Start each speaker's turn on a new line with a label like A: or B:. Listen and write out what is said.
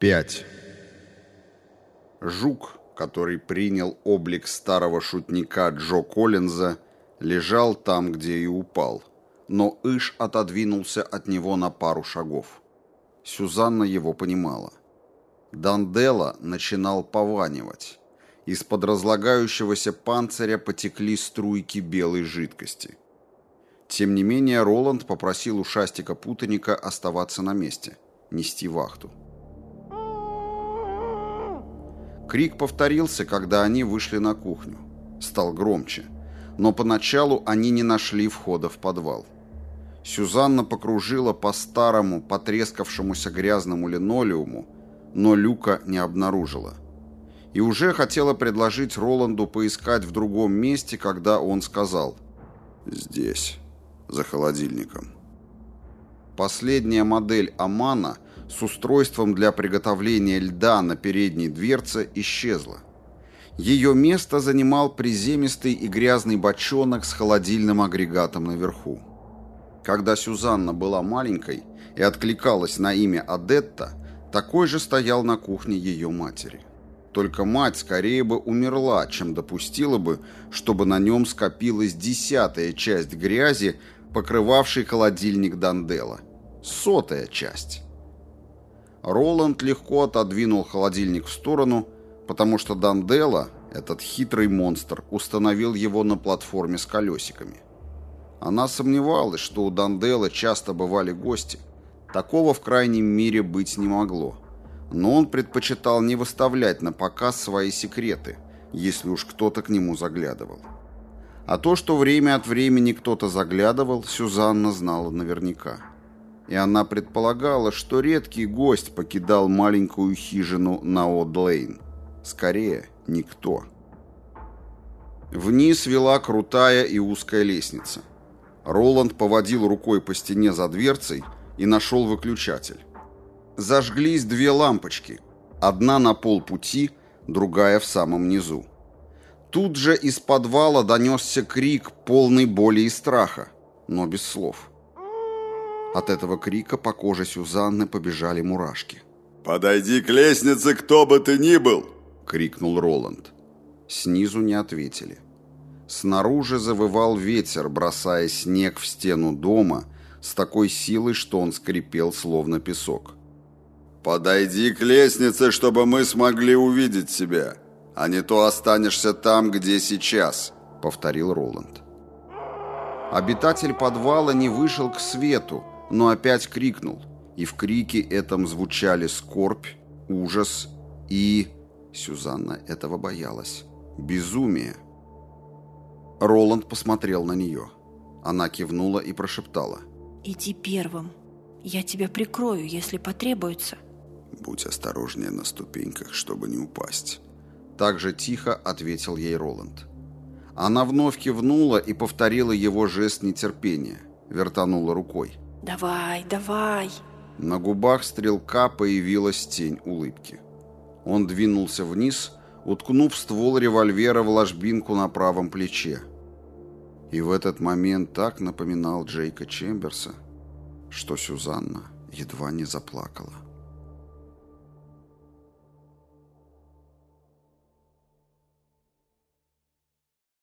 A: 5. Жук, который принял облик старого шутника Джо Коллинза, лежал там, где и упал, но Иш отодвинулся от него на пару шагов. Сюзанна его понимала. Дандела начинал пованивать. Из-под разлагающегося панциря потекли струйки белой жидкости. Тем не менее, Роланд попросил у Шастика-путаника оставаться на месте, нести вахту. Крик повторился, когда они вышли на кухню. Стал громче. Но поначалу они не нашли входа в подвал. Сюзанна покружила по старому, потрескавшемуся грязному линолеуму, но люка не обнаружила. И уже хотела предложить Роланду поискать в другом месте, когда он сказал «Здесь, за холодильником». Последняя модель Амана – с устройством для приготовления льда на передней дверце исчезла. Ее место занимал приземистый и грязный бочонок с холодильным агрегатом наверху. Когда Сюзанна была маленькой и откликалась на имя Адетта, такой же стоял на кухне ее матери. Только мать скорее бы умерла, чем допустила бы, чтобы на нем скопилась десятая часть грязи, покрывавшей холодильник Дандела. Сотая часть. Роланд легко отодвинул холодильник в сторону, потому что Дандела, этот хитрый монстр, установил его на платформе с колесиками. Она сомневалась, что у Дандела часто бывали гости. Такого в крайнем мире быть не могло. Но он предпочитал не выставлять на показ свои секреты, если уж кто-то к нему заглядывал. А то, что время от времени кто-то заглядывал, Сюзанна знала наверняка и она предполагала, что редкий гость покидал маленькую хижину на Од-Лейн. Скорее, никто. Вниз вела крутая и узкая лестница. Роланд поводил рукой по стене за дверцей и нашел выключатель. Зажглись две лампочки. Одна на полпути, другая в самом низу. Тут же из подвала донесся крик, полный боли и страха, но без слов. От этого крика по коже Сюзанны побежали мурашки.
B: «Подойди к лестнице, кто бы ты ни был!» — крикнул Роланд.
A: Снизу не ответили. Снаружи завывал ветер, бросая снег в стену дома с такой силой, что он скрипел, словно песок.
B: «Подойди к лестнице, чтобы мы смогли увидеть тебя, а не то останешься там, где сейчас», — повторил Роланд.
A: Обитатель подвала не вышел к свету, но опять крикнул, и в крике этом звучали скорбь, ужас и... Сюзанна этого боялась. Безумие. Роланд посмотрел на нее. Она кивнула и прошептала.
C: «Иди первым. Я тебя прикрою, если потребуется».
B: «Будь осторожнее на ступеньках, чтобы не упасть».
A: Так же тихо ответил ей Роланд. Она вновь кивнула и повторила его жест нетерпения. Вертанула рукой.
C: «Давай, давай!»
A: На губах стрелка появилась тень улыбки. Он двинулся вниз, уткнув ствол револьвера в ложбинку на правом плече. И в этот момент так напоминал Джейка Чемберса, что Сюзанна едва не заплакала.